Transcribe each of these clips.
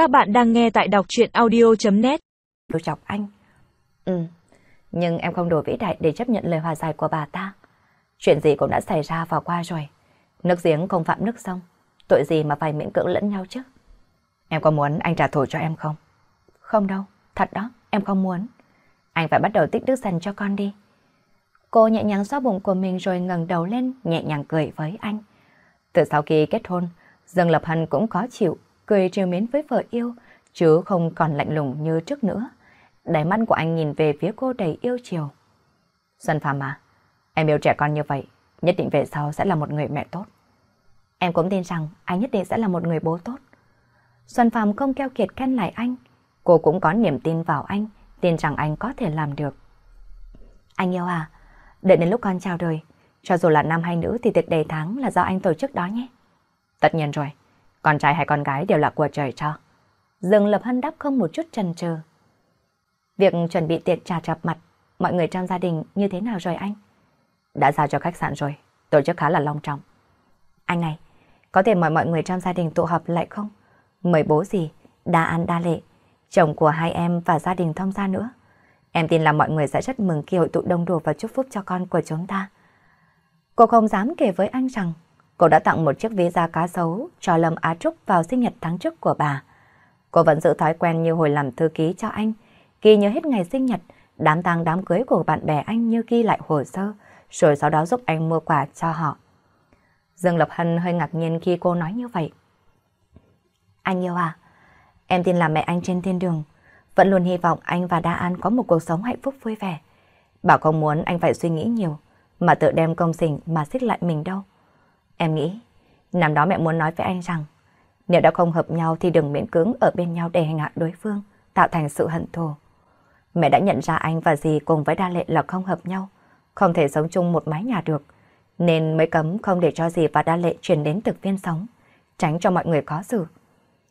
Các bạn đang nghe tại đọc chuyện audio.net Tôi chọc anh. Ừ, nhưng em không đủ vĩ đại để chấp nhận lời hòa giải của bà ta. Chuyện gì cũng đã xảy ra và qua rồi. Nước giếng không phạm nước sông. Tội gì mà phải miễn cưỡng lẫn nhau chứ? Em có muốn anh trả thù cho em không? Không đâu, thật đó, em không muốn. Anh phải bắt đầu tích đức dành cho con đi. Cô nhẹ nhàng xoa bụng của mình rồi ngẩng đầu lên, nhẹ nhàng cười với anh. Từ sau khi kết hôn, Dương Lập Hân cũng có chịu, cười trêu mến với vợ yêu, chứ không còn lạnh lùng như trước nữa. Đáy mắt của anh nhìn về phía cô đầy yêu chiều. Xuân Phạm à, em yêu trẻ con như vậy, nhất định về sau sẽ là một người mẹ tốt. Em cũng tin rằng anh nhất định sẽ là một người bố tốt. Xuân Phạm không keo kiệt khen lại anh. Cô cũng có niềm tin vào anh, tin rằng anh có thể làm được. Anh yêu à, đợi đến lúc con chào đời, cho dù là nam hay nữ thì tiệc đầy tháng là do anh tổ chức đó nhé. Tất nhiên rồi, con trai hay con gái đều là của trời cho. Dương Lập Hân đáp không một chút chần chờ Việc chuẩn bị tiệc trà chập mặt, mọi người trong gia đình như thế nào rồi anh? Đã giao cho khách sạn rồi, tổ chức khá là long trọng. Anh này, có thể mời mọi người trong gia đình tụ họp lại không? Mời bố gì, đa ăn đa lệ, chồng của hai em và gia đình thông gia nữa. Em tin là mọi người sẽ rất mừng khi hội tụ đông đủ và chúc phúc cho con của chúng ta. Cô không dám kể với anh rằng cô đã tặng một chiếc visa cá sấu cho Lâm Á Trúc vào sinh nhật tháng trước của bà. Cô vẫn giữ thói quen như hồi làm thư ký cho anh, ghi nhớ hết ngày sinh nhật, đám tang đám cưới của bạn bè anh như ghi lại hồ sơ, rồi sau đó giúp anh mua quà cho họ. Dương Lập Hân hơi ngạc nhiên khi cô nói như vậy. Anh yêu à, em tin là mẹ anh trên thiên đường, vẫn luôn hy vọng anh và Đa An có một cuộc sống hạnh phúc vui vẻ. Bảo không muốn anh phải suy nghĩ nhiều, mà tự đem công trình mà xích lại mình đâu. Em nghĩ, năm đó mẹ muốn nói với anh rằng, nếu đã không hợp nhau thì đừng miễn cưỡng ở bên nhau để hành hạ đối phương, tạo thành sự hận thù. Mẹ đã nhận ra anh và dì cùng với Đa Lệ là không hợp nhau, không thể sống chung một mái nhà được, nên mới cấm không để cho dì và Đa Lệ chuyển đến thực viên sống, tránh cho mọi người có xử.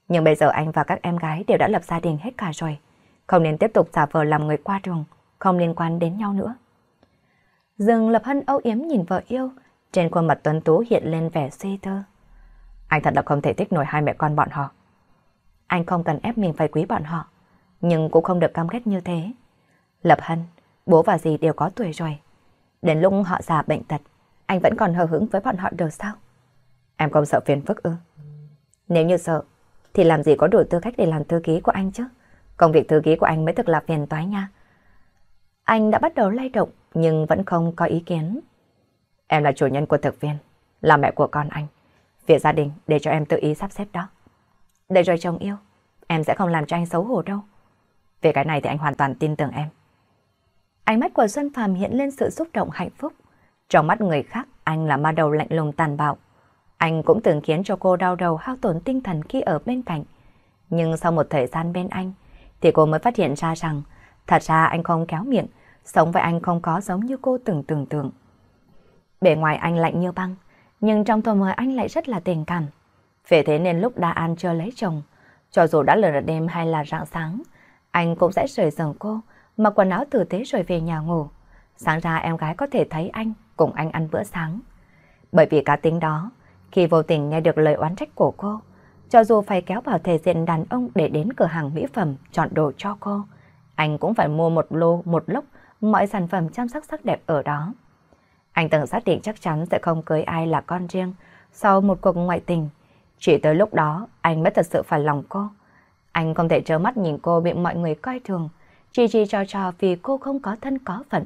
Nhưng bây giờ anh và các em gái đều đã lập gia đình hết cả rồi, không nên tiếp tục giả vờ làm người qua đường, không liên quan đến nhau nữa. Dừng Lập Hân âu yếm nhìn vợ yêu, trên khuôn mặt tuấn tú hiện lên vẻ suy thơ. Anh thật là không thể thích nổi hai mẹ con bọn họ. Anh không cần ép mình phải quý bọn họ, nhưng cũng không được cam ghét như thế. Lập Hân, bố và dì đều có tuổi rồi. Đến lúc họ già bệnh tật, anh vẫn còn hờ hững với bọn họ được sao? Em không sợ phiền phức ư? Nếu như sợ, thì làm gì có đủ tư cách để làm thư ký của anh chứ? Công việc thư ký của anh mới thực là phiền toái nha. Anh đã bắt đầu lay động nhưng vẫn không có ý kiến. Em là chủ nhân của thực viên, là mẹ của con anh. Việc gia đình để cho em tự ý sắp xếp đó. Để rồi chồng yêu, em sẽ không làm cho anh xấu hổ đâu. Về cái này thì anh hoàn toàn tin tưởng em. Ánh mắt của Xuân Phạm hiện lên sự xúc động hạnh phúc. Trong mắt người khác, anh là ma đầu lạnh lùng tàn bạo. Anh cũng từng khiến cho cô đau đầu hao tổn tinh thần khi ở bên cạnh. Nhưng sau một thời gian bên anh, thì cô mới phát hiện ra rằng thật ra anh không kéo miệng, sống với anh không có giống như cô từng tưởng tượng. Bề ngoài anh lạnh như băng, nhưng trong tôi mời anh lại rất là tình cảm. Vì thế nên lúc Đa An chưa lấy chồng, cho dù đã lờ đêm hay là rạng sáng, anh cũng sẽ rời giường cô, mặc quần áo tử tế rồi về nhà ngủ. Sáng ra em gái có thể thấy anh cùng anh ăn bữa sáng. Bởi vì cá tính đó, khi vô tình nghe được lời oán trách của cô, cho dù phải kéo vào thể diện đàn ông để đến cửa hàng mỹ phẩm chọn đồ cho cô, anh cũng phải mua một lô một lốc mọi sản phẩm chăm sóc sắc đẹp ở đó. Anh từng xác định chắc chắn sẽ không cưới ai là con riêng sau một cuộc ngoại tình. Chỉ tới lúc đó, anh mới thật sự phải lòng cô. Anh không thể trơ mắt nhìn cô bị mọi người coi thường, chỉ chỉ cho cho vì cô không có thân có phận.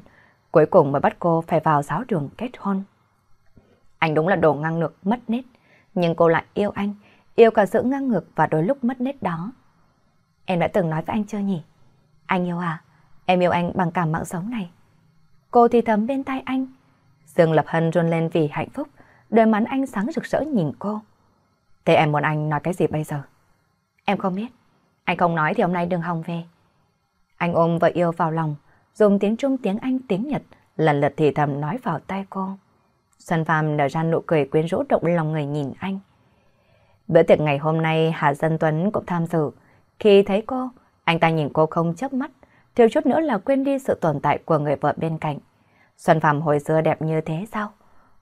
Cuối cùng mới bắt cô phải vào giáo đường kết hôn. Anh đúng là đồ ngang ngược, mất nết. Nhưng cô lại yêu anh, yêu cả sự ngang ngược và đôi lúc mất nết đó. Em đã từng nói với anh chưa nhỉ? Anh yêu à? Em yêu anh bằng cả mạng sống này. Cô thì thầm bên tay anh. Dương Lập Hân run lên vì hạnh phúc, đôi mắt anh sáng rực rỡ nhìn cô. Thế em muốn anh nói cái gì bây giờ? Em không biết. Anh không nói thì hôm nay đừng hòng về. Anh ôm vợ yêu vào lòng, dùng tiếng Trung tiếng Anh tiếng Nhật, lần lượt thì thầm nói vào tay cô. Xuân Phạm nở ra nụ cười quyến rũ động lòng người nhìn anh. Bữa tiệc ngày hôm nay Hà Dân Tuấn cũng tham dự. Khi thấy cô, anh ta nhìn cô không chớp mắt, thiếu chút nữa là quên đi sự tồn tại của người vợ bên cạnh. Xuân Phạm hồi xưa đẹp như thế sao?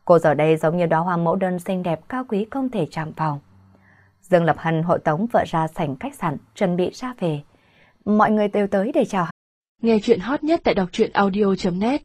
Cô giờ đây giống như đóa hoa mẫu đơn xinh đẹp cao quý không thể chạm vào. Dương Lập Hân hộ tống vợ ra sảnh khách sạn, chuẩn bị ra về. Mọi người đều tới để chào. Nghe chuyện hot nhất tại đọc truyện audio.net